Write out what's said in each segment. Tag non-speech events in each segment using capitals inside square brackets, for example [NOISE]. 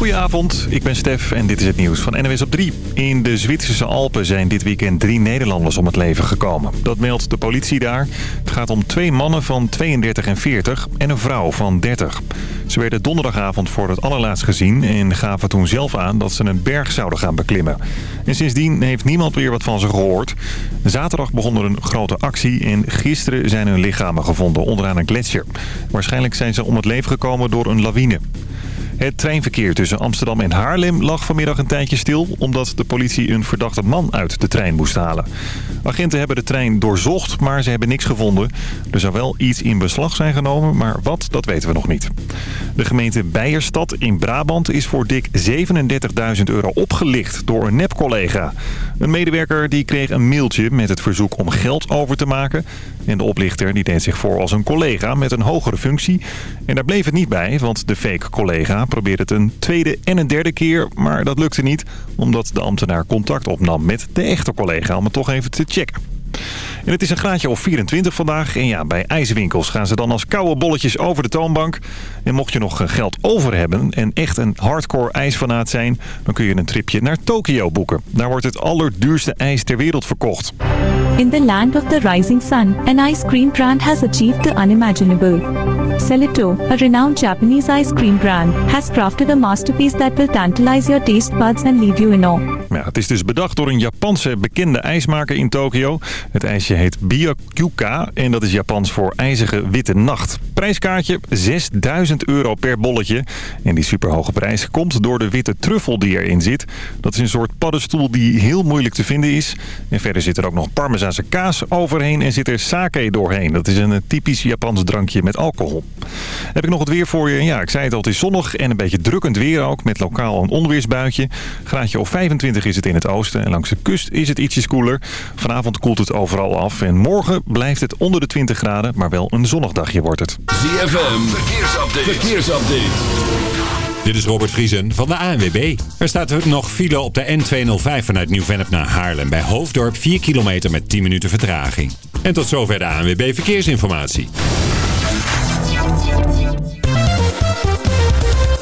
Goedenavond, ik ben Stef en dit is het nieuws van NWS op 3. In de Zwitserse Alpen zijn dit weekend drie Nederlanders om het leven gekomen. Dat meldt de politie daar. Het gaat om twee mannen van 32 en 40 en een vrouw van 30. Ze werden donderdagavond voor het allerlaatst gezien en gaven toen zelf aan dat ze een berg zouden gaan beklimmen. En sindsdien heeft niemand weer wat van ze gehoord. Zaterdag begon er een grote actie en gisteren zijn hun lichamen gevonden onderaan een gletsjer. Waarschijnlijk zijn ze om het leven gekomen door een lawine. Het treinverkeer tussen Amsterdam en Haarlem lag vanmiddag een tijdje stil... omdat de politie een verdachte man uit de trein moest halen. Agenten hebben de trein doorzocht, maar ze hebben niks gevonden. Er zou wel iets in beslag zijn genomen, maar wat, dat weten we nog niet. De gemeente Beierstad in Brabant is voor dik 37.000 euro opgelicht door een nep-collega. Een medewerker die kreeg een mailtje met het verzoek om geld over te maken... En de oplichter die deed zich voor als een collega met een hogere functie. En daar bleef het niet bij, want de fake collega probeerde het een tweede en een derde keer. Maar dat lukte niet, omdat de ambtenaar contact opnam met de echte collega om het toch even te checken. En het is een graadje of 24 vandaag. En ja, bij ijswinkels gaan ze dan als koude bolletjes over de toonbank. En mocht je nog geld over hebben en echt een hardcore ijsfanaat zijn... dan kun je een tripje naar Tokio boeken. Daar wordt het allerduurste ijs ter wereld verkocht. In the land of the rising sun, an ice cream brand has achieved the unimaginable. Celito, a renowned Japanese ice cream brand, has crafted a masterpiece that will tantalize your taste buds and leave you in awe. Ja, het is dus bedacht door een Japanse bekende ijsmaker in Tokio. Het ijsje heet Byakuka en dat is Japans voor ijzige witte nacht. Prijskaartje 6000 euro per bolletje. En die superhoge prijs komt door de witte truffel die erin zit. Dat is een soort paddenstoel die heel moeilijk te vinden is. En verder zit er ook nog parmezaanse kaas overheen en zit er sake doorheen. Dat is een typisch Japans drankje met alcohol. Heb ik nog het weer voor je? Ja, ik zei het al, het is zonnig en een beetje drukkend weer ook. Met lokaal een onweersbuitje. Graadje of 25 is het in het oosten en langs de kust is het ietsjes koeler. Vanavond koelt het overal af en morgen blijft het onder de 20 graden, maar wel een zonnig dagje wordt het. ZFM, verkeersupdate. verkeersupdate. Dit is Robert Vriesen van de ANWB. Er staat nog file op de N205 vanuit Nieuw-Vennep naar Haarlem. Bij Hoofddorp 4 kilometer met 10 minuten vertraging. En tot zover de ANWB Verkeersinformatie.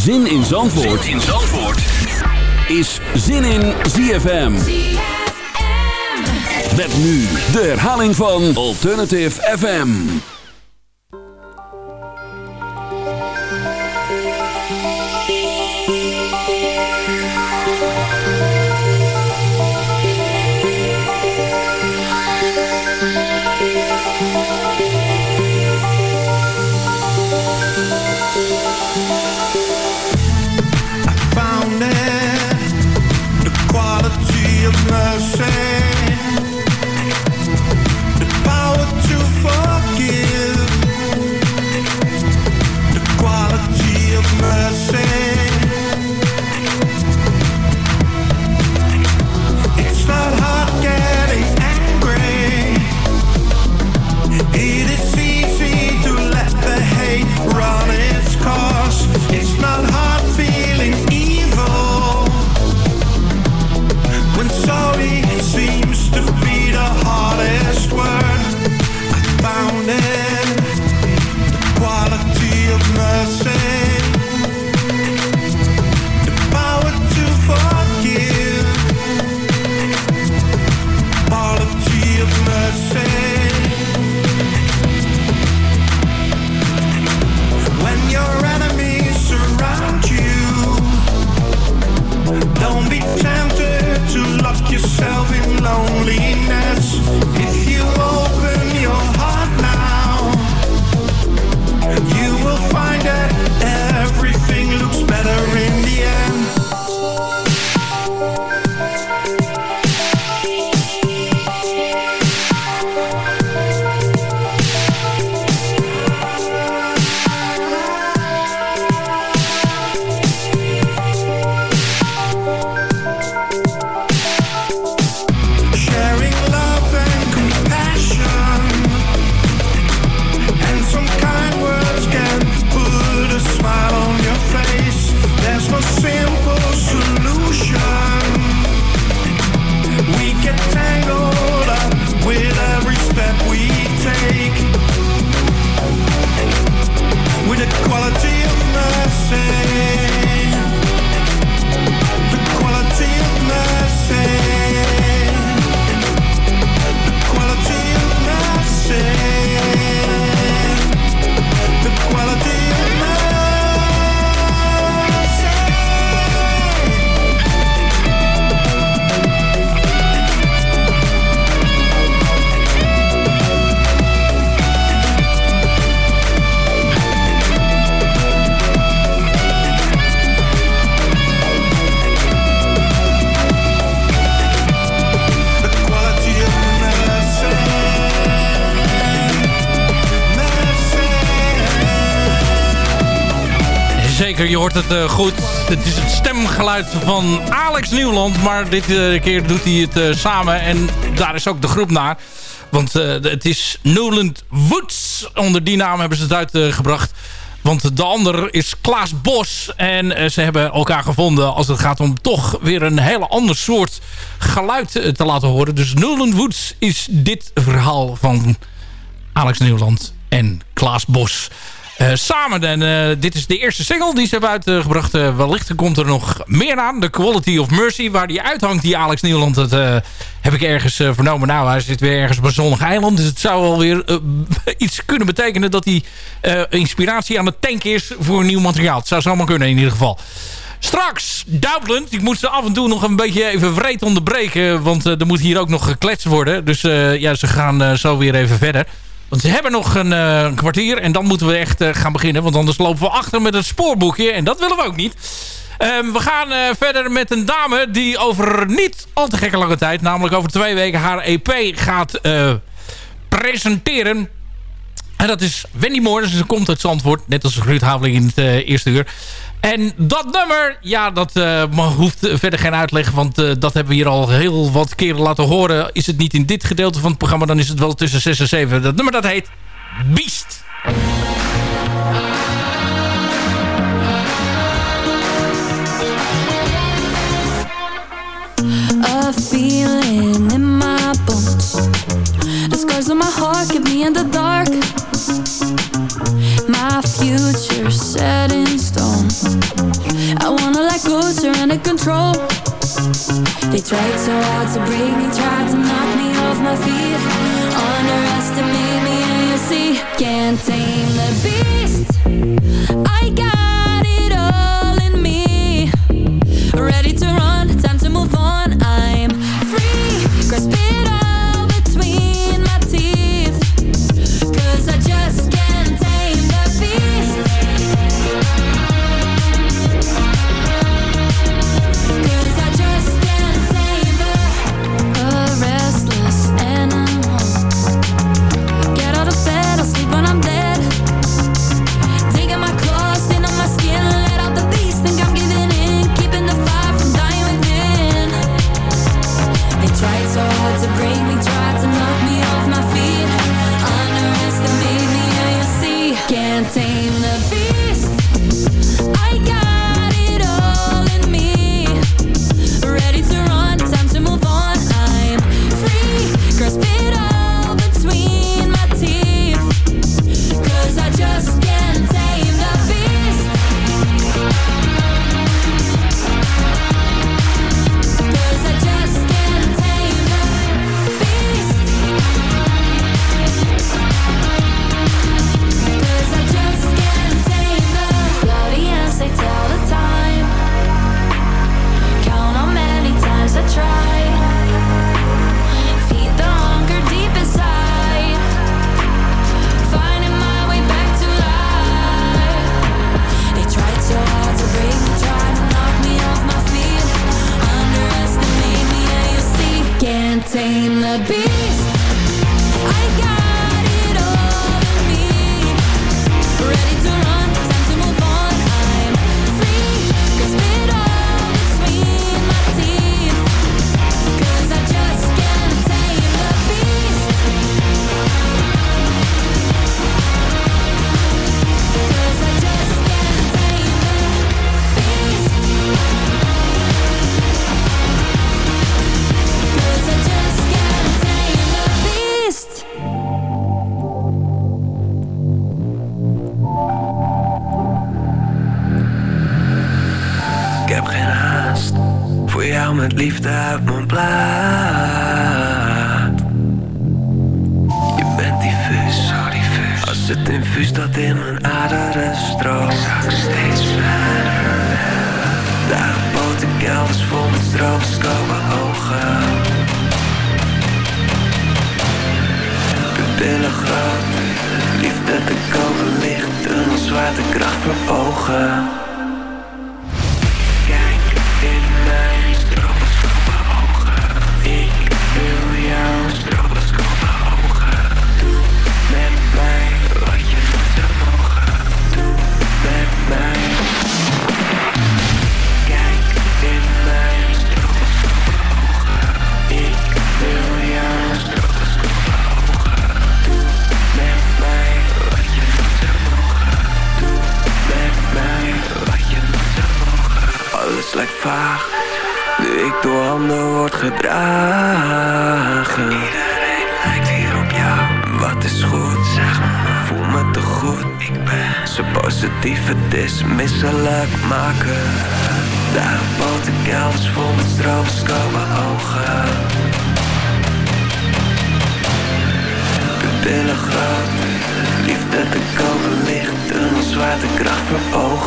Zin in Zandvoort, zin in Zandvoort. is Zin in ZFM. Met nu de herhaling van Alternative FM. Je hoort het uh, goed. Het is het stemgeluid van Alex Nieuwland. Maar dit uh, keer doet hij het uh, samen. En daar is ook de groep naar. Want het is Newland Woods. Onder die naam hebben ze het uitgebracht. Want de ander is Klaas Bos. En ze hebben elkaar gevonden als het gaat om toch weer een hele ander soort geluid te laten horen. Dus Newland Woods is dit verhaal van Alex Nieuwland en Klaas Bos. Uh, samen. En uh, dit is de eerste single die ze hebben uitgebracht. Uh, wellicht komt er nog meer aan. The Quality of Mercy. Waar die uithangt, die Alex Nieuwland. Dat heb ik ergens vernomen. Nou, hij zit weer ergens op een zonnig eiland. Dus het zou alweer [LAUGHS] iets kunnen betekenen... dat hij inspiratie aan het tanken is voor nieuw materiaal. Het zou zomaar kunnen in ieder geval. Straks, Duitsland. Ik moet ze af en toe nog een beetje even vreed onderbreken. Want er moet hier ook nog gekletst worden. Dus ja, ze gaan zo weer even verder. Want ze hebben nog een, uh, kwartier en dan moeten we echt uh, gaan beginnen. Want anders lopen we achter met het spoorboekje. En dat willen we ook niet. Um, we gaan uh, verder met een dame die over niet al te gekke lange tijd... namelijk over twee weken haar EP gaat presenteren. En dat is Wendy Moore. Dus ze komt uit Zandvoort. Net als Ruud Haveling in het eerste uur. En dat nummer, ja, dat uh, hoeft verder geen uitleg. Want uh, dat hebben we hier al heel wat keren laten horen. Is het niet in dit gedeelte van het programma, dan is het wel tussen 6 en 7. Dat nummer dat heet Beast. A feeling in my bones The scars on my heart keep me in the dark My future set in stone I wanna let go, surrender control. They tried so hard to break me Tried to knock me off my feet. Underestimate me and you see Can't tame the beast. I got it all in me. Ready to run,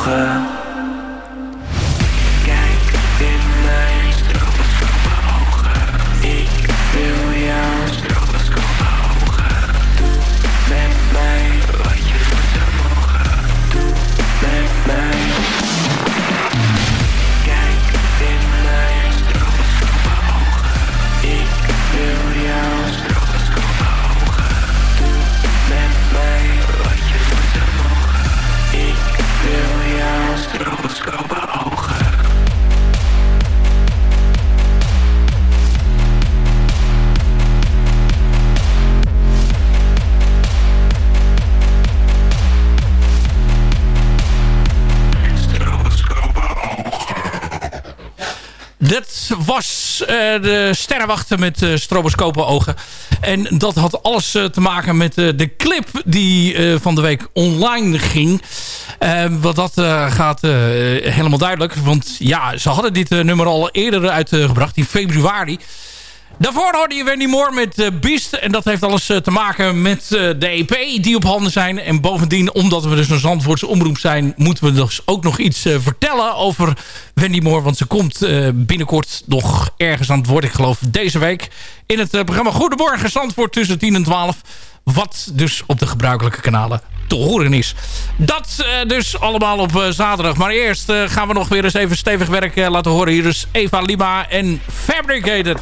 voor eh, de sterrenwachten met uh, stroboscopen ogen. En dat had alles eh, te maken met eh, de clip die eh, van de week online ging. Eh, wat dat eh, gaat eh, helemaal duidelijk. Want ja, ze hadden dit eh, nummer al eerder uitgebracht in februari. Daarvoor hoorde je Wendy Moore met uh, Beast. En dat heeft alles uh, te maken met uh, de EP die op handen zijn. En bovendien, omdat we dus een Zandvoortse omroep zijn... moeten we dus ook nog iets vertellen over Wendy Moore. Want ze komt binnenkort nog ergens aan het woord. Ik geloof deze week in het programma Goedemorgen Zandvoort tussen 10 en 12. Wat dus op de gebruikelijke kanalen te horen is. Dat dus allemaal op zaterdag. Maar eerst gaan we nog weer eens even stevig werk laten horen. Hier is Eva Lima en Fabricated.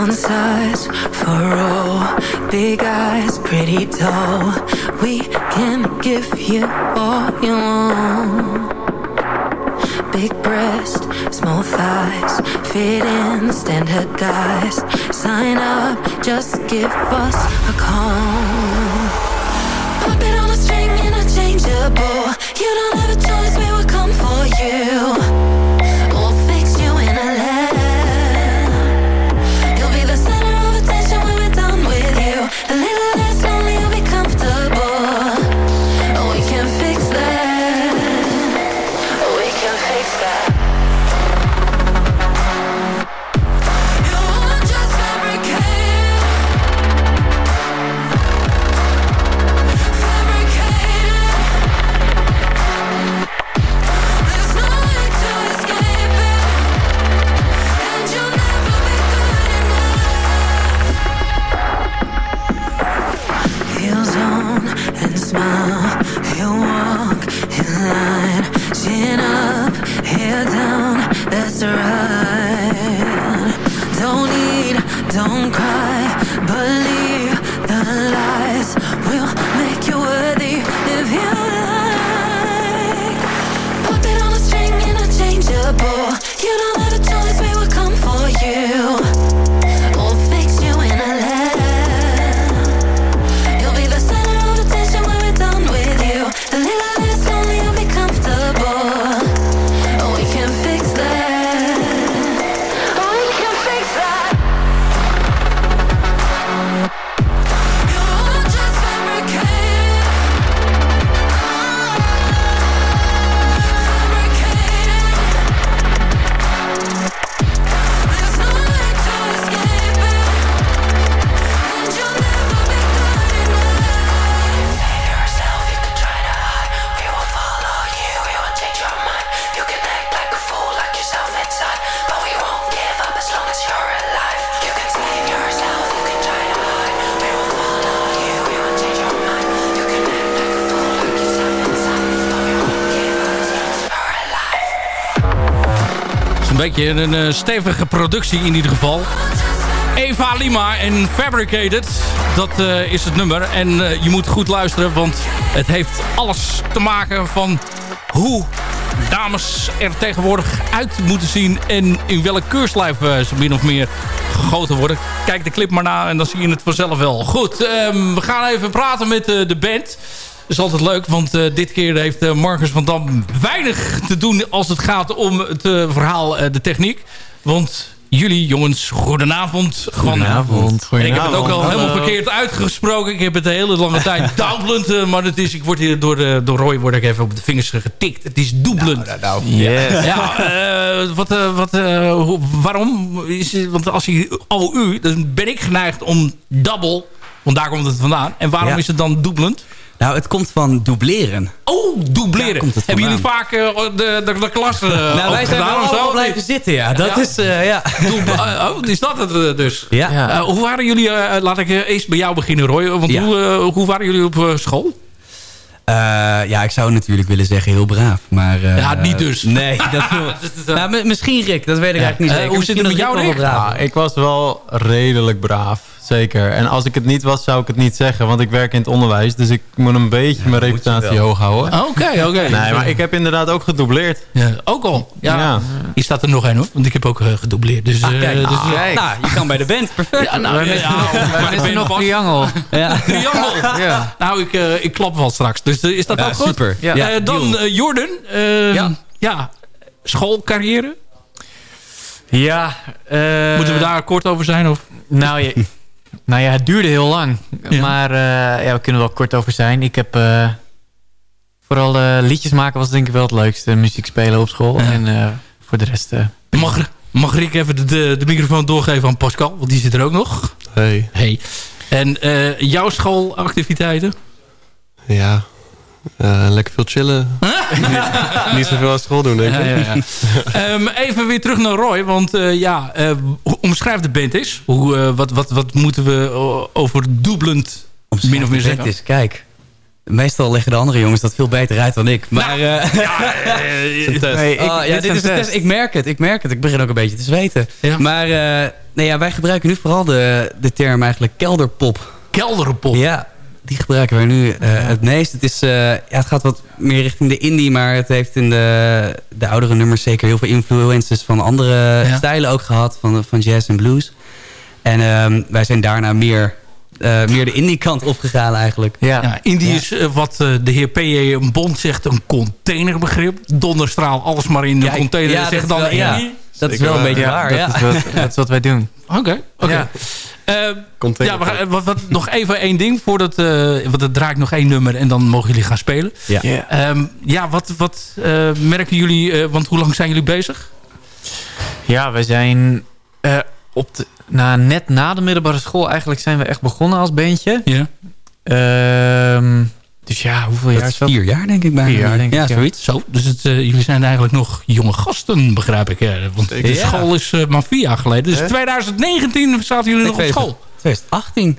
One size for all, big eyes, pretty tall. We can give you all you want. Big breast, small thighs, fit in, standardized. Sign up, just give us a call. Pop it on a string interchangeable. You don't have a choice, we will come for you. 我有。Een eh, stevige productie in ieder geval. Eva Lima en Fabricated, dat eh, is het nummer. En eh, je moet goed luisteren, want het heeft alles te maken van hoe dames er tegenwoordig uit moeten zien... en in welk keurslijf ze min of meer gegoten worden. Kijk de clip maar na en dan zie je het vanzelf wel. Goed, ehm, we gaan even praten met de band. Dat is altijd leuk, want eh, dit keer heeft eh, Marcus van Dam weinig te doen als het gaat om het eh, verhaal, eh, de techniek. Want jullie jongens, goedenavond. Goedenavond. En ik heb het ook al Hallo. helemaal verkeerd uitgesproken. Ik heb het de hele lange tijd [LAUGHS] Dublend, eh, maar het is, ik word hier door, eh, door Roy word ik even op de vingers getikt. Het is Dublend. Yes. Ja, eh, wat, wat, eh, waarom? Is, het- want als je OU, dan ben ik geneigd om double, want daar komt het vandaan. En waarom Ja. is het dan dubbelend? Nou, het komt van dubleren. Oh, dubleren. Daar komt het Hebben jullie vaak eh, de, de, de klas eh, nou, wij zijn gedaan wel of zo? allemaal blijven zitten, ja. Dat Ja? is, eh, ja. Dubbel- eh, oh, is dat het dus? Ja. Hoe waren jullie, eh, laat ik eerst bij jou beginnen Roy. Want Ja. hoe, hoe waren jullie op eh, school? Eh, ja, ik zou natuurlijk willen zeggen heel braaf, maar... eh, Ja, niet dus. Nee, dat [LAUGHS] nou, mi- misschien Rick, dat weet ik eigenlijk niet zeker. hoe zit het met jou, Rick? Ja, ik was wel redelijk braaf, zeker. En als ik het niet was, zou ik het niet zeggen. Want ik werk in het onderwijs, dus ik moet een beetje mijn reputatie hoog houden. Ah, Oké, oké. Nee, maar ik heb inderdaad ook gedoubleerd. Ja, ook al. Ja. Ja. Hier staat er nog één hoor. Want ik heb ook eh, gedoubleerd. Dus, Ah, eh, kijk. dus, Ah, Nou, je kan bij de band. Perfect. ja, nou, ja, ja, maar ik ben nog triangel. Ja. [LAUGHS] triangel. Ja. Nou, ik, eh, ik klap wel straks. Dus is dat Ja, ook goed? super. Dan Jordan. eh, Ja. ja. Schoolcarrière. Ja. eh, Moeten we daar kort over zijn? Of? Nou, je, nou ja, het duurde heel lang. Ja. Maar eh, ja, we kunnen er wel kort over zijn. Ik heb... eh, vooral eh, liedjes maken was denk ik wel het leukste. Muziek spelen op school. Ja. En eh, voor de rest... eh, Mag, mag Rick even de, de, de microfoon doorgeven aan Pascal? Want die zit er ook nog. Hey, Hey. En eh, jouw schoolactiviteiten? ja. Eh, lekker veel chillen. [LAUGHS] niet, niet zoveel aan school doen, denk ik. Ja, ja, ja. [LAUGHS] Ehm, even weer terug naar Roy. Want eh, ja, eh, hoe- omschrijf de band eens. Hoe, eh, wat, wat, wat moeten we o- over dubbelend min of meer zeggen? is, kijk. Meestal leggen de andere jongens dat veel beter uit dan ik. Maar Nou, dit is een test. Ik merk het, ik merk het. Ik begin ook een beetje te zweten. Ja. Maar eh, nee, ja, wij gebruiken nu vooral de, de term eigenlijk kelderpop. Kelderpop. Ja, die gebruiken wij nu eh, het meest. Het, is, eh, ja, het gaat wat meer richting de indie, maar het heeft in de, de oudere nummers zeker heel veel influences van andere Ja. stijlen ook gehad, van, van jazz en blues. En ehm, wij zijn daarna meer, eh, meer de indie kant opgegaan eigenlijk. Ja. Ja, Indie is wat de heer P.J. Bond zegt een containerbegrip. Donderstraal, alles maar in de Ja, container. ja, zegt dat dan is wel- ja. Indie. Dat is wel een beetje Ja, waar, dat, ja. is wat, dat is wat wij doen. Oké, oké. Ja. Eh, Container. ja, we gaan, wat, wat, nog even één ding. Voordat, eh want er draait nog één nummer en dan mogen jullie gaan spelen. Ja. Ja. Ehm, ja, wat, wat eh, merken jullie... eh, want hoe lang zijn jullie bezig? Ja, we zijn eh, op de, na, net na de middelbare school eigenlijk zijn we echt begonnen als bandje. Ja. Ehm, dus ja, hoeveel Dat jaar is dat? vier jaar denk ik bijna. Vier jaar, denk ik, ja, ja. zoiets. Zo, dus het, eh, jullie zijn eigenlijk nog jonge gasten, begrijp ik. eh, want de Ja. school is eh, maar vier jaar geleden. Dus Hè? 2019 zaten jullie nog op school. 2018.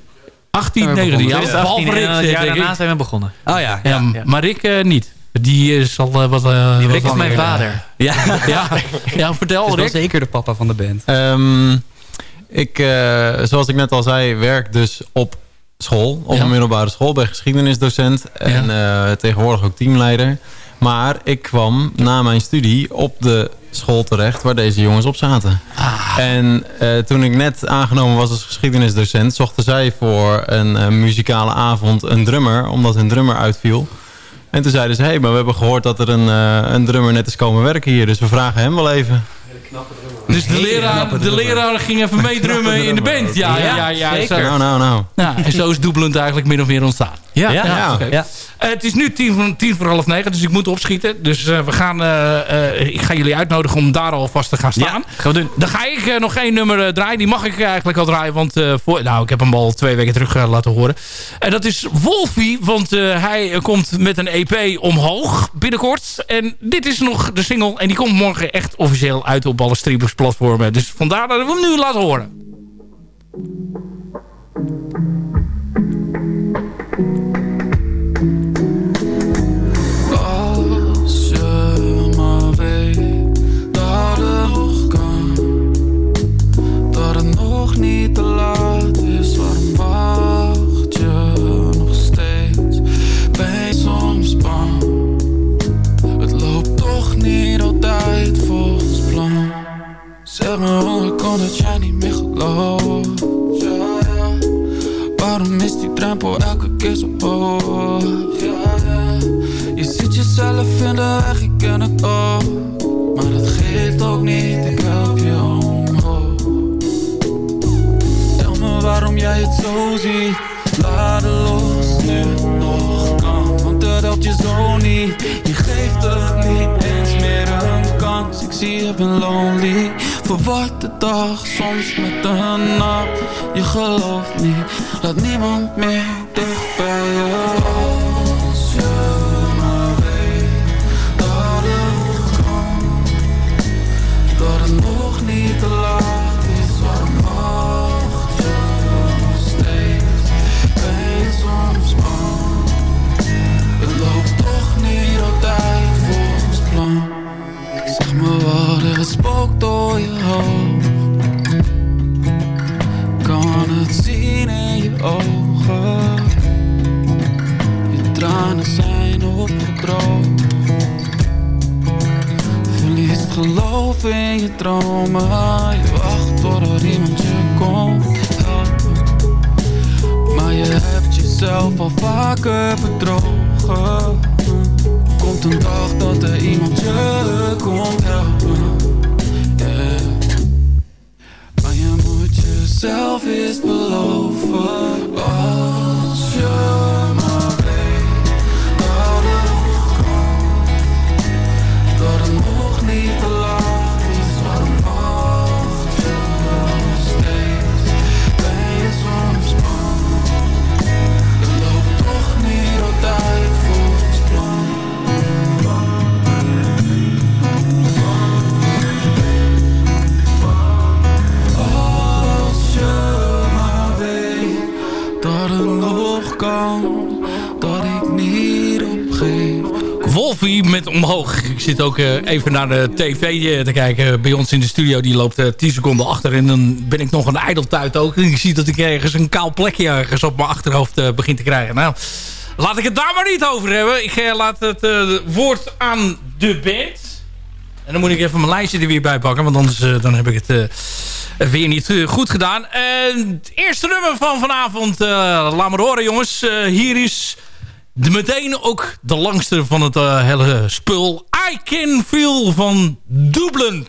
18, Zijn we 19 jaar. begonnen. Behalve 2018 Rick, denk daarna zijn we begonnen. Oh ja. Ja, ja. Maar Rick niet. Die is al wat, eh wat Rick is mijn vader. [LAUGHS] Ja, Ja, ja vertel is Rick. zeker de papa van de band. Ehm, ik, eh, zoals ik net al zei, werk dus op school. Op Ja. een middelbare school. Ben geschiedenisdocent. En eh, tegenwoordig ook teamleider. Maar ik kwam na mijn studie op de school terecht waar deze jongens op zaten. En eh, toen ik net aangenomen was als geschiedenisdocent... zochten zij voor een eh, muzikale avond een drummer... omdat hun drummer uitviel. En toen zeiden ze... hé, hey, maar we hebben gehoord dat er een, een drummer net is komen werken hier... dus we vragen hem wel even. Dus de leraar, de leraar ging even meedrummen in de band. Ja, ja, ja. ja, zeker. Nou, nou, nou. ja, en zo is Doebelend eigenlijk min of meer ontstaan. Ja. Ja. Eh, het is nu tien, voor- tien voor half negen, dus ik moet opschieten. Dus eh, we gaan, eh, ik ga jullie uitnodigen om daar alvast te gaan staan. Gaan we doen. Dan ga ik nog één nummer draaien. Die mag ik eigenlijk al draaien. Want voor, nou, ik heb hem al twee weken terug laten horen. En dat is Wolfie. Want hij komt met een EP omhoog binnenkort. En dit is nog de single. En die komt morgen echt officieel uit op alle streamingsplatformen. Dus vandaar dat we hem nu laten horen. Nog niet te laat is, waarom wacht je nog steeds? Ben je soms bang? Het loopt toch niet altijd volgens plan. Zeg me hoe het komt dat jij niet meer gelooft. waarom is die drempel elke keer zo hoog? Ja, ja. Je ziet jezelf in de weg, ik ken het ook Maar dat geeft ook niet, ik waarom jij het zo ziet. Laat los, nu nog kan Want het helpt je zo niet. Je geeft het niet eens meer een kans. Ik zie je ben lonely. Verward de dag, soms met de nacht. Je gelooft niet, laat niemand meer dicht bij je Als je maar weet dat het kan. Dat het nog niet te laat wat er spookt door je hoofd. Kan het zien in je ogen? Je tranen zijn opgedroogd. Verliest geloof in je dromen. Je wacht totdat iemand je komt. Helpen Maar je hebt jezelf al vaker bedrogen. Komt een dag dat er iemand je komt Omhoog. Ik zit ook eh, even naar de tv eh, te kijken bij ons in de studio. Die loopt eh, 10 seconden achter. En dan ben ik nog een ijdeltuit ook. En ik zie dat ik ergens een kaal plekje ergens op mijn achterhoofd eh, begin te krijgen. Nou, laat ik het daar maar niet over hebben. Ik eh, laat het eh, woord aan de band. En dan moet ik even mijn lijstje er weer bij pakken. Want anders eh, dan heb ik het eh, weer niet eh, goed gedaan. Het eerste nummer van vanavond. eh, laat maar horen jongens. Eh, hier is de, meteen ook de langste van het eh, hele spul. I Can Feel van Dublin.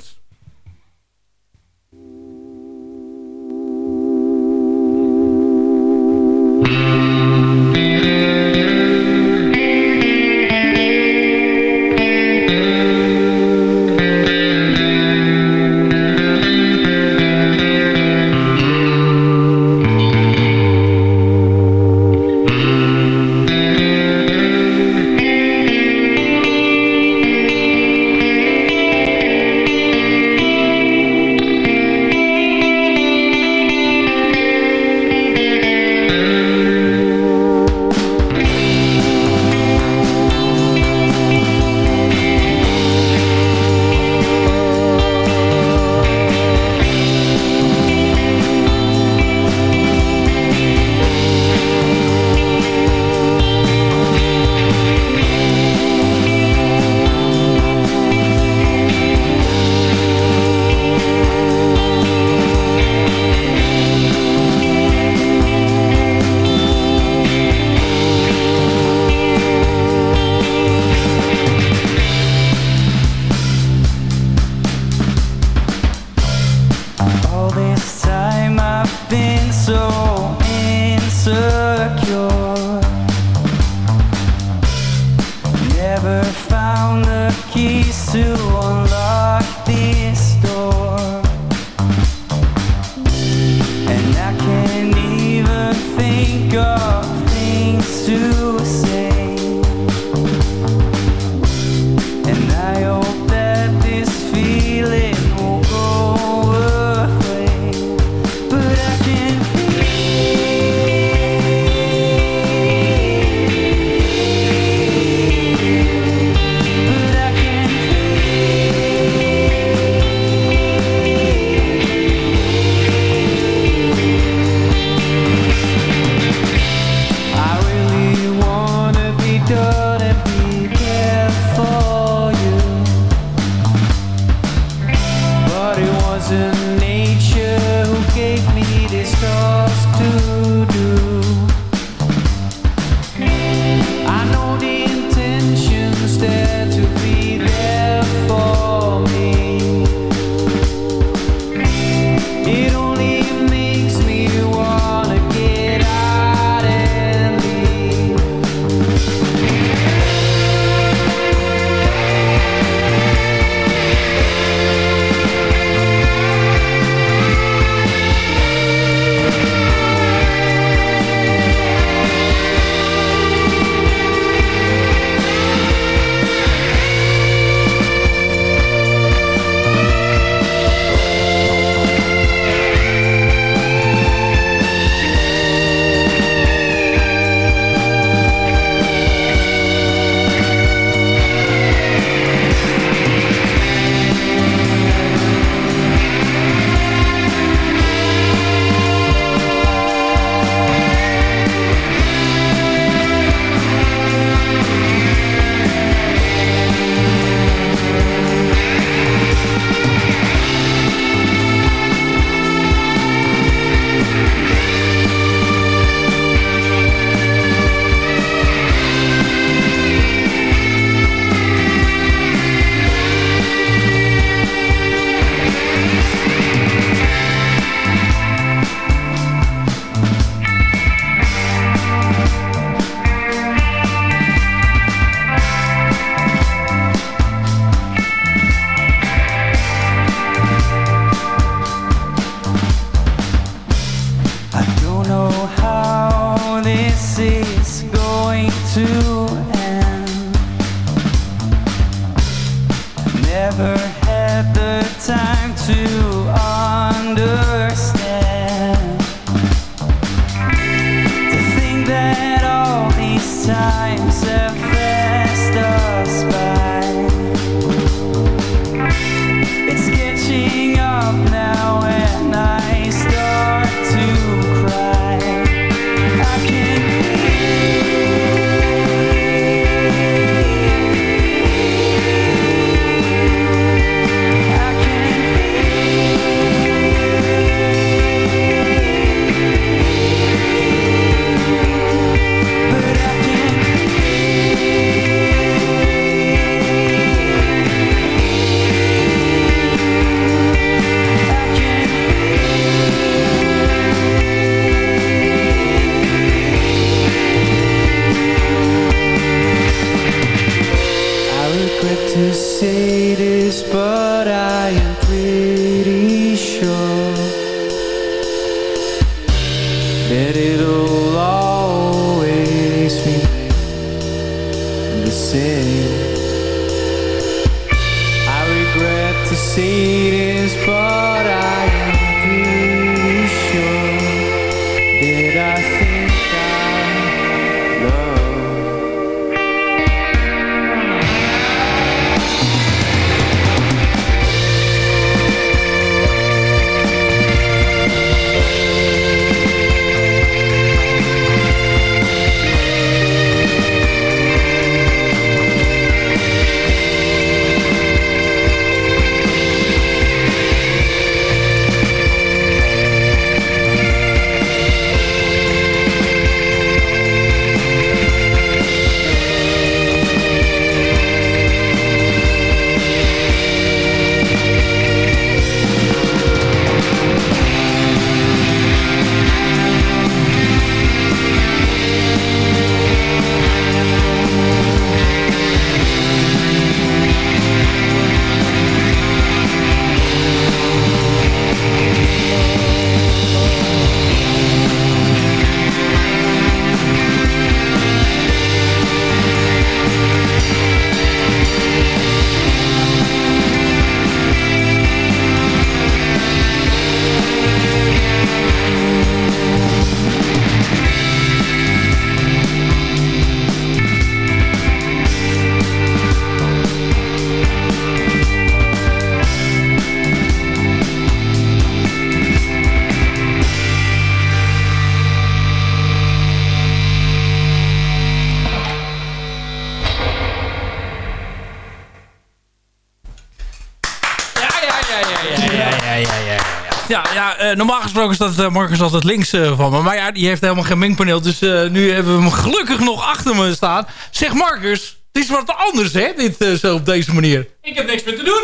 gesproken staat eh, Marcus altijd links eh, van me. Maar ja, die heeft helemaal geen mengpaneel. Dus eh, nu hebben we hem gelukkig nog achter me staan. Zeg Marcus, het is wat anders, hè, dit zo op deze manier. Ik heb niks meer te doen.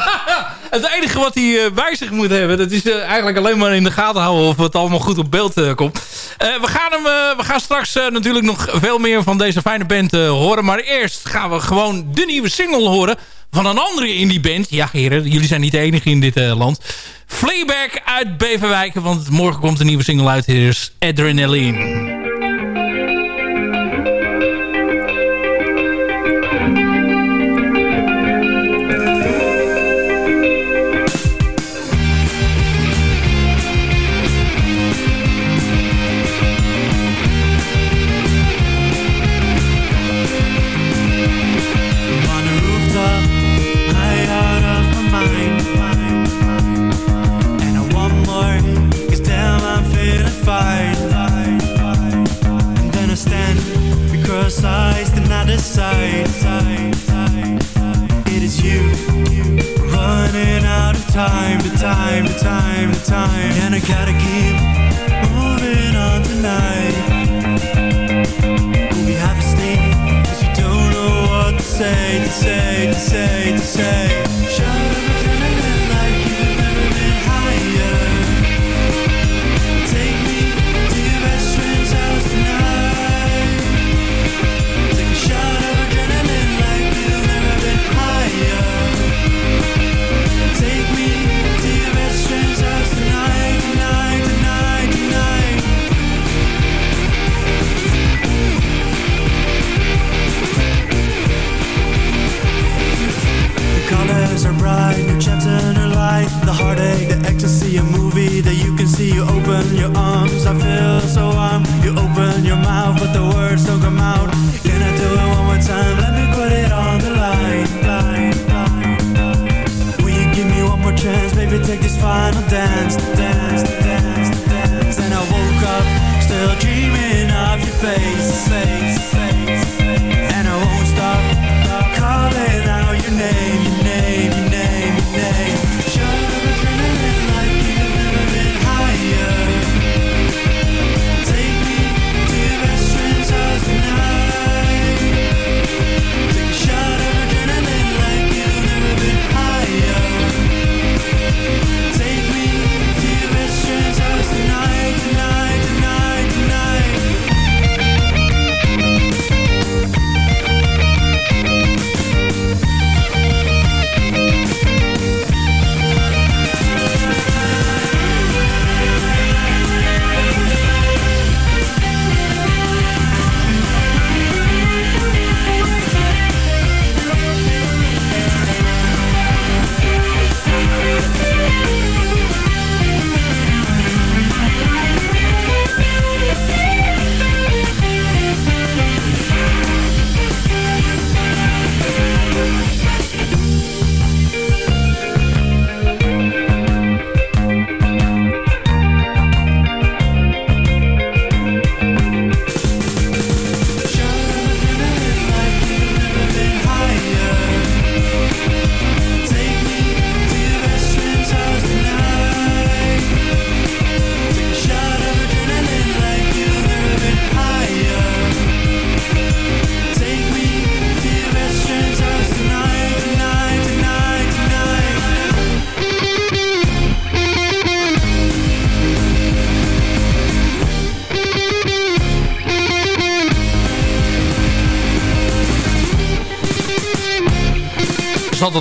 [LAUGHS] het enige wat hij bij zich moet hebben... dat is eigenlijk alleen maar in de gaten houden... of het allemaal goed op beeld komt. Eh, we, gaan hem, eh, we gaan straks eh, natuurlijk nog veel meer van deze fijne band horen. Maar eerst gaan we gewoon de nieuwe single horen van een andere in die band. Ja, heren, jullie zijn niet de enige in dit land. Fleabag uit Beverwijk, want morgen komt een nieuwe single uit. Hier Adrenaline.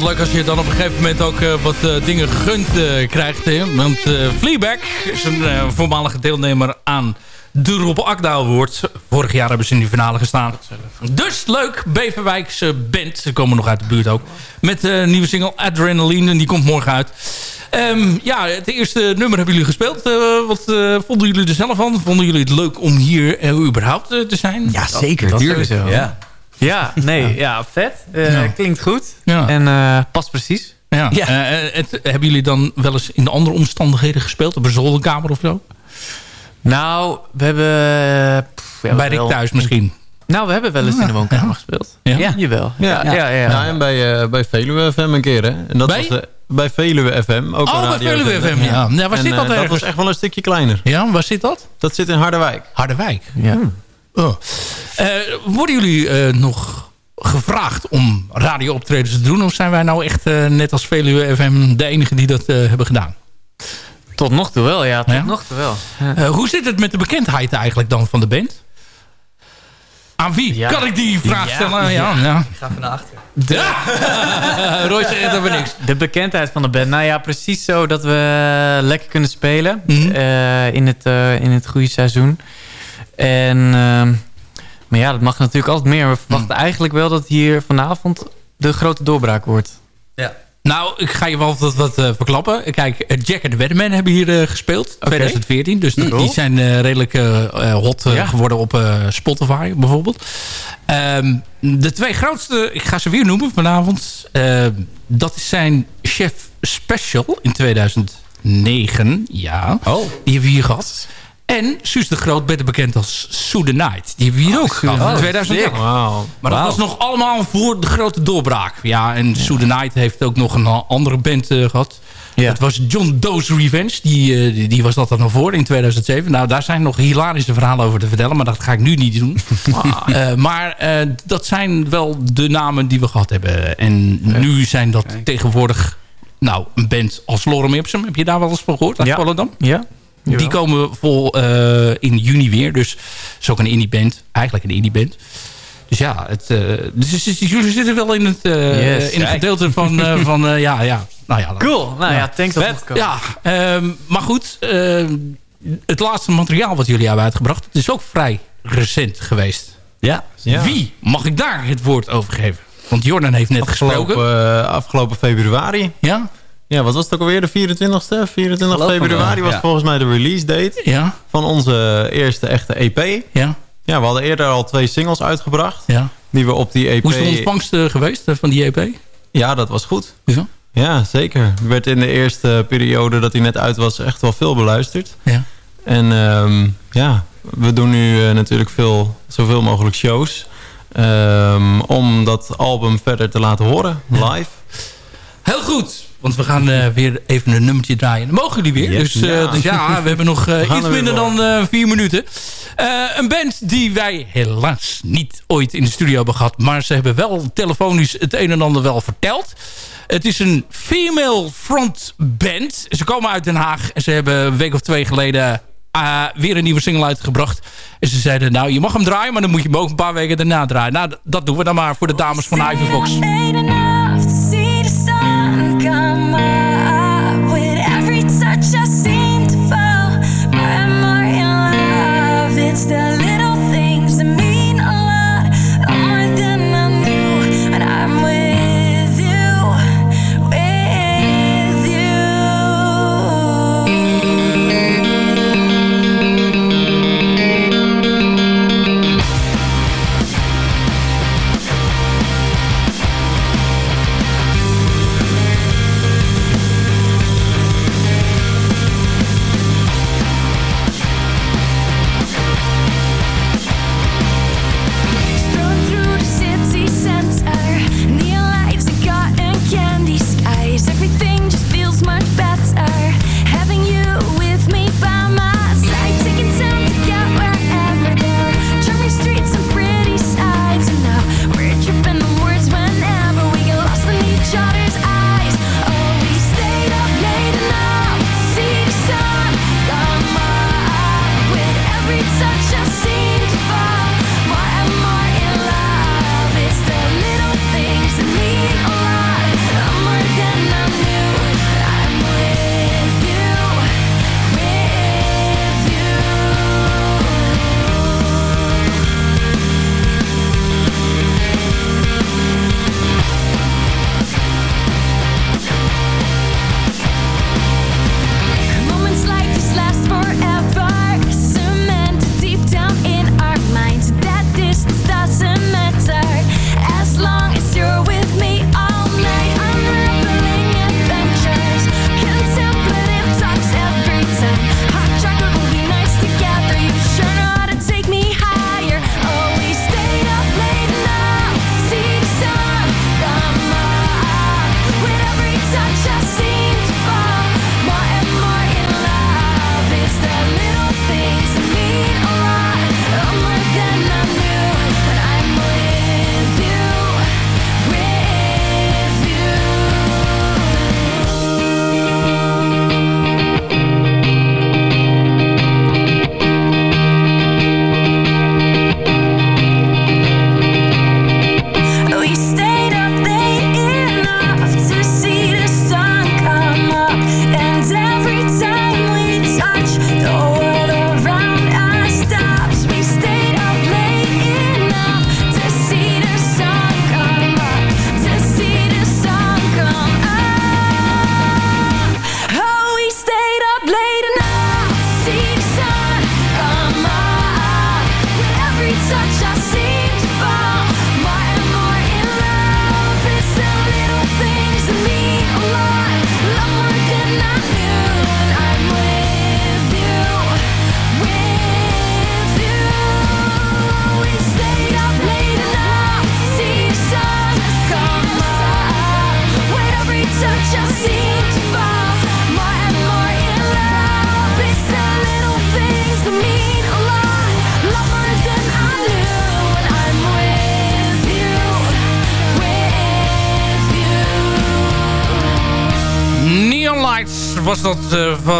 Altijd leuk als je dan op een gegeven moment ook eh, wat eh, dingen gegund eh, krijgt. Hè? Want eh Fleabag is een eh, voormalige deelnemer aan de Rob Akda Award. Vorig jaar hebben ze in die finale gestaan. Dus leuk, Beverwijkse band. Ze komen nog uit de buurt ook. Met de nieuwe single Adrenaline. En die komt morgen uit. Ehm, ja, het eerste nummer hebben jullie gespeeld. Eh, wat eh, vonden jullie er zelf van? Vonden jullie het leuk om hier überhaupt te zijn? Ja, zeker. dat sowieso. Ja. Ja, nee, ja, vet. Eh, Ja. Klinkt goed. Ja. En eh past precies. Ja. Ja. Eh, het, hebben jullie dan wel eens in andere omstandigheden gespeeld? Op een zolderkamer of zo? Nou, we hebben... pff, ja, Bij Rick wel- thuis misschien? Nou, we hebben wel eens in de woonkamer gespeeld. Ja? Ja, jawel. Ja, ja, ja. Ja, en bij, eh, bij Veluwe FM een keer, hè? En dat Bij? Was, bij Veluwe FM. Ook Oh, een bij. Veluwe FM, ja. Ja, waar En, zit dat Dat was echt wel een stukje kleiner. Ja, waar zit dat? Dat zit in Harderwijk. Harderwijk. Ja. Oh. Eh, worden jullie eh, nog gevraagd om radiooptredens te doen? Of zijn wij nou echt eh, net als Veluwe FM de enige die dat eh, hebben gedaan? Tot nog toe wel, ja. Tot Ja? nog toe wel. Ja. Eh, hoe zit het met de bekendheid eigenlijk dan van de band? Aan wie Ja. kan ik die vraag Ja. stellen? Ja, ja. Ik ga van naar achter. ja. [LAUGHS] Roy zegt even niks. De bekendheid van de band. Nou ja, precies zo dat we lekker kunnen spelen. Mhm. eh, in, het, eh, in het goede seizoen. En, ehm, maar ja, dat mag natuurlijk altijd meer. We verwachten eigenlijk wel dat hier vanavond de grote doorbraak wordt. Ja. Nou, ik ga je wel wat, wat eh, verklappen. Kijk, eh, Jack en de Weatherman hebben hier eh, gespeeld. 2014. Dus die, die zijn redelijk hot Ja. geworden op Spotify bijvoorbeeld. Ehm, de twee grootste, ik ga ze weer noemen vanavond. Eh, dat zijn Chef Special in 2009. Ja, Oh. die hebben we hier gehad. En Suus de Groot, beter bekend als Sue the Night. Die hebben we hier ook gehad in 2011. Wauw. Maar dat was nog allemaal voor de grote doorbraak. Ja, en Sue the Night heeft ook nog een andere band eh, gehad. Ja. Het was John Doe's Revenge. Die, eh, die, die was dat dan nog voor in 2007. Nou, daar zijn nog hilarische verhalen over te vertellen. Maar dat ga ik nu niet doen. [LAUGHS] Eh, maar dat zijn wel de namen die we gehad hebben. En nu zijn dat tegenwoordig... Nou, een band als Lorem Ipsum. Heb je daar wel eens van gehoord? Uit Ja. Volendam? Ja? Die komen vol eh, in juni weer. Dus het is ook een indie band. Eigenlijk een indie band. Dus ja, het, eh, dus, dus jullie zitten wel in het, eh, Yes. in het gedeelte van, eh, [LAUGHS] van eh, ja, ja. Nou ja, Cool. Nou ja, thanks dat het ja, ehm, maar goed. ehm, het laatste materiaal wat jullie hebben uitgebracht... het is ook vrij recent geweest. Ja. Ja. Wie mag ik daar het woord over geven? Want Jordan heeft net gesproken. Afgelopen, afgelopen februari. Ja? Ja, wat was het ook alweer? De 24ste? 24 Geloof me februari was ja. volgens mij de release date Ja? van onze eerste echte EP. Ja? Ja, we hadden eerder al twee singles uitgebracht. Ja? Die we op die EP... Hoe is de ontvangst eh, geweest eh, van die EP? Ja, dat was goed. Ja? Ja, zeker. Werd in de eerste periode dat hij net uit was echt wel veel beluisterd. Ja. En ehm, ja, we doen nu eh, natuurlijk veel, zoveel mogelijk shows. ehm, om dat album verder te laten horen, live. Heel goed. Want we gaan eh, weer even een nummertje draaien. Dan mogen jullie weer. Yes. Dus, eh, Ja. dus ja, we [LAUGHS] hebben nog eh, We iets er minder dan eh, vier minuten. Eh, een band die wij helaas niet ooit in de studio hebben gehad. Maar ze hebben wel telefonisch het een en ander wel verteld. Het is een female front band. Ze komen uit Den Haag. En ze hebben een week of twee geleden eh, weer een nieuwe single uitgebracht. En ze zeiden, nou je mag hem draaien. Maar dan moet je hem ook een paar weken daarna draaien. Nou, dat doen we dan maar voor de dames van Ivy Fox.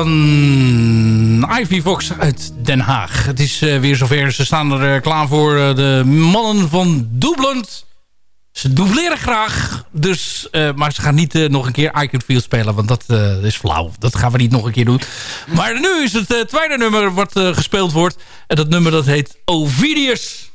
Van Ivy Fox uit Den Haag. Het is eh, weer zover. Ze staan er eh, klaar voor eh, de mannen van Dublend. Ze dubleren graag. Dus, maar ze gaan niet nog een keer I Can spelen. Want dat is flauw. Dat gaan we niet nog een keer doen. Maar nu is het tweede nummer wat gespeeld wordt. En dat nummer dat heet Ovidius.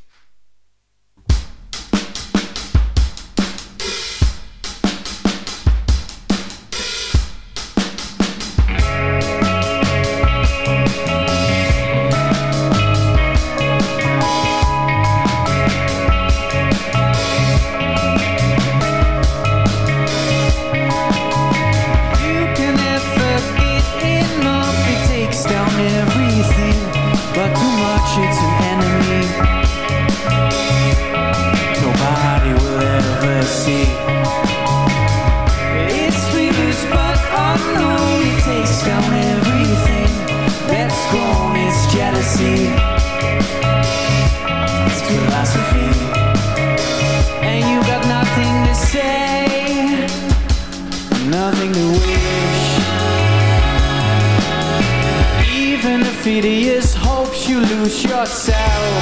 You lose yourself.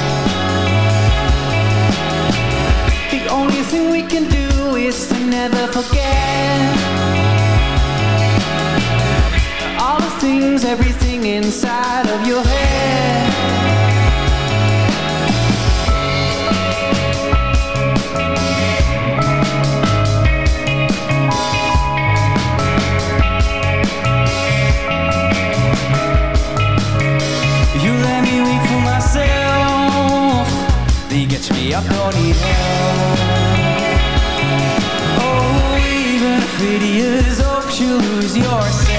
The only thing we can do is to never forget. All the things, everything inside of your head. be up on the hill. Oh, even if it is you lose yourself.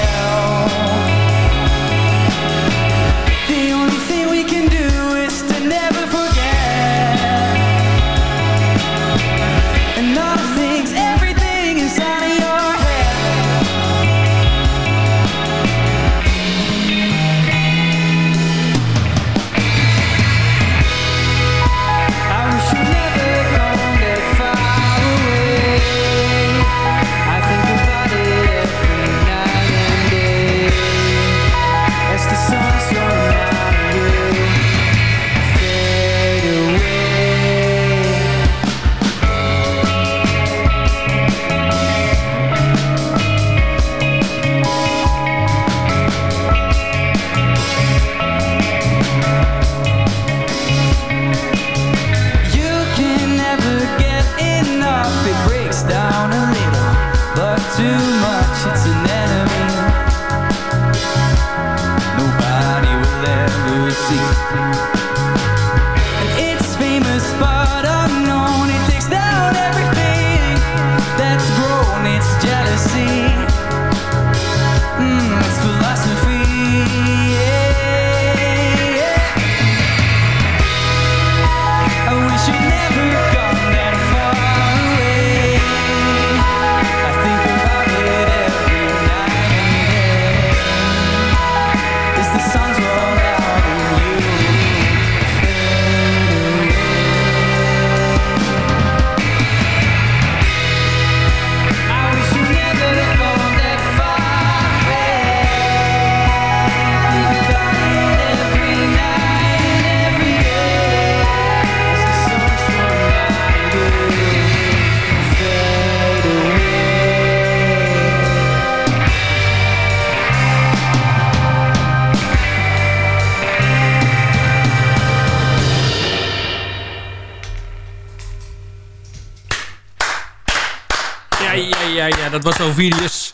Dat was Ovidius.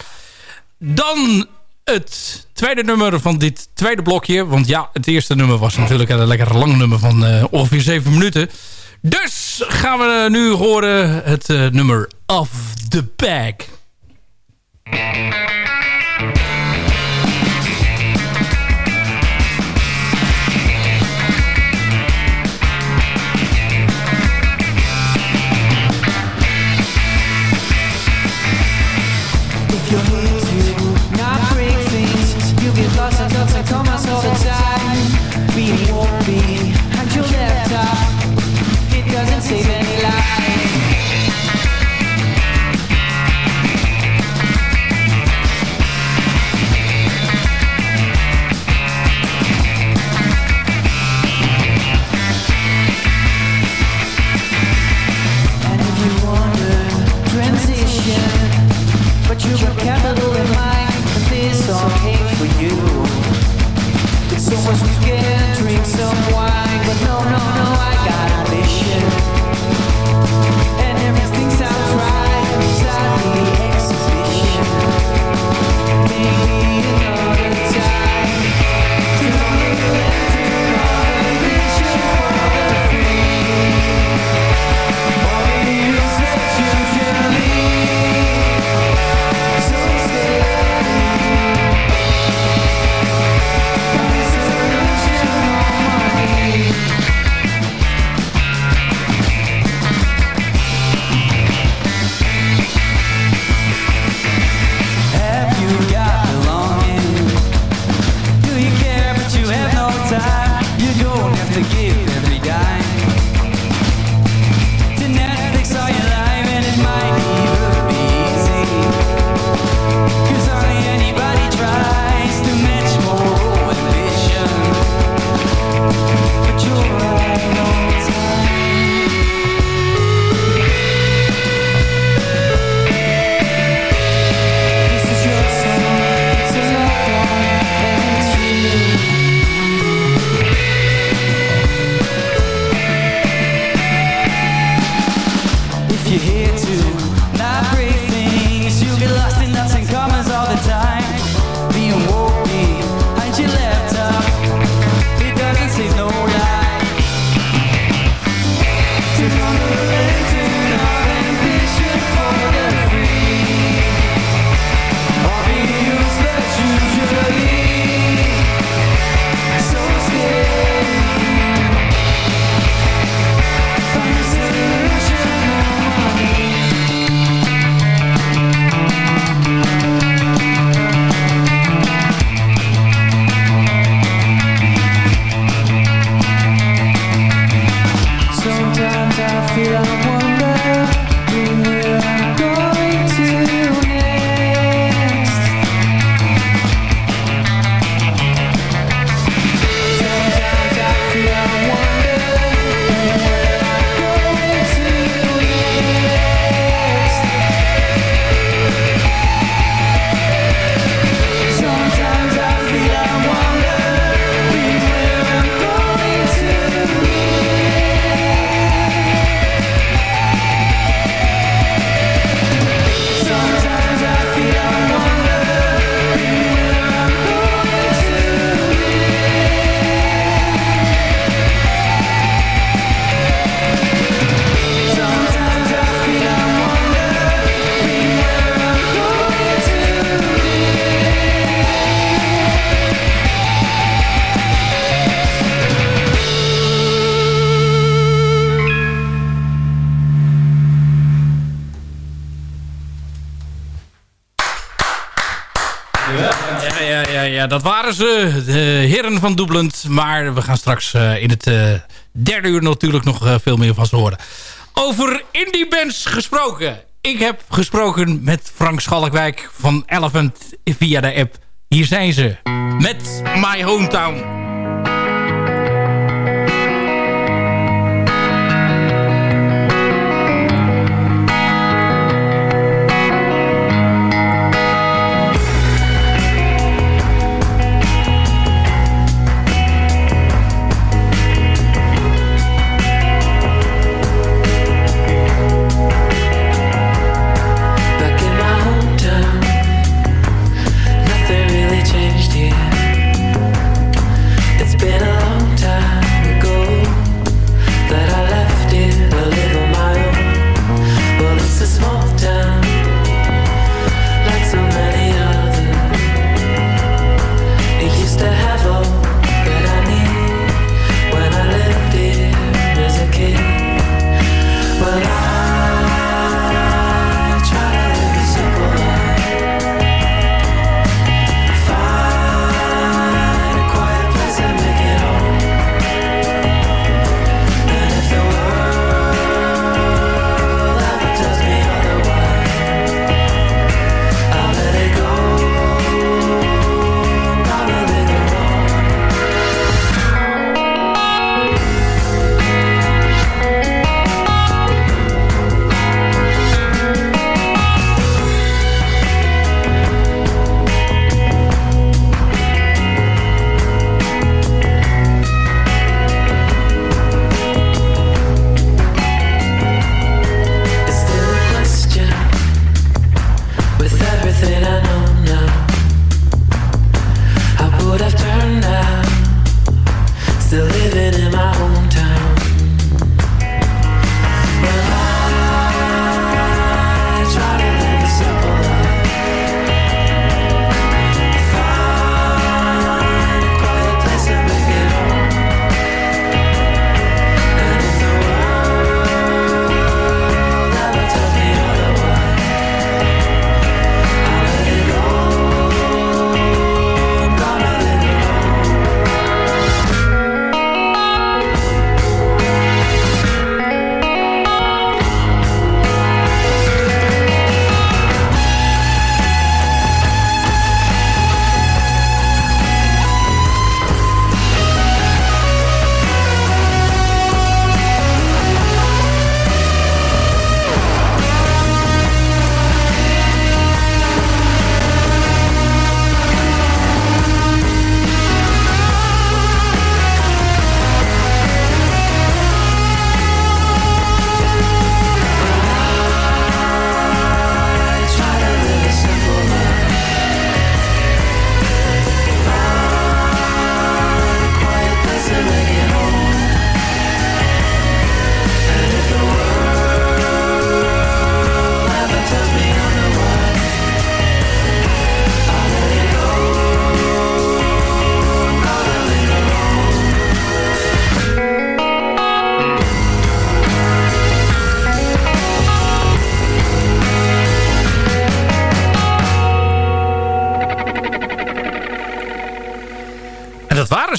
Dan het tweede nummer van dit tweede blokje. Want ja, het eerste nummer was natuurlijk een lekker lang nummer van eh, ongeveer 7 minuten. Dus gaan we nu horen het eh, nummer Of the Bag. Ja, van. Maar we gaan straks uh, in het uh, derde uur natuurlijk nog uh, veel meer van ze horen. Over indie bands gesproken. Ik heb gesproken met Frank Schalkwijk van Elephant via de app. Hier zijn ze met My Hometown.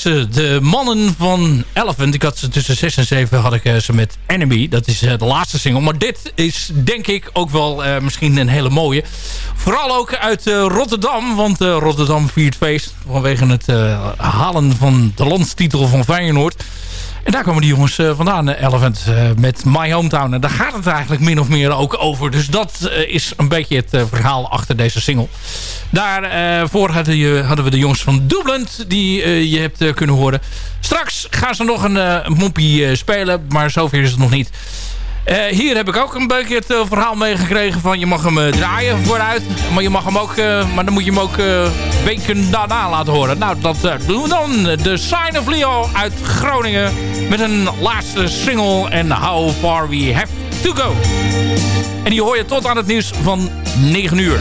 De mannen van Elephant. Ik had ze tussen 6 en 7 had ik eh, ze met Enemy. Dat is eh, de laatste single. Maar dit is denk ik ook wel eh, misschien een hele mooie. Vooral ook uit Rotterdam. Want eh, Rotterdam viert feest. Vanwege het halen van de landstitel van Feyenoord. En daar komen die jongens eh, vandaan, eh, Elephant, eh, met My Hometown. En daar gaat het eigenlijk min of meer ook over. Dus dat is een beetje het verhaal achter deze single. Daarvoor hadden, we de jongens van Dublin, die je hebt kunnen horen. Straks gaan ze nog een, moppie spelen, maar zover is het nog niet. Eh, hier heb ik ook een beetje het eh, verhaal meegekregen van je mag hem eh, draaien vooruit. Maar, je mag hem ook, maar dan moet je hem ook weken daarna laten horen. Nou, dat doen we dan. De Sign of Leo uit Groningen met een laatste single en How Far We Have To Go. En die hoor je tot aan het nieuws van 9 uur.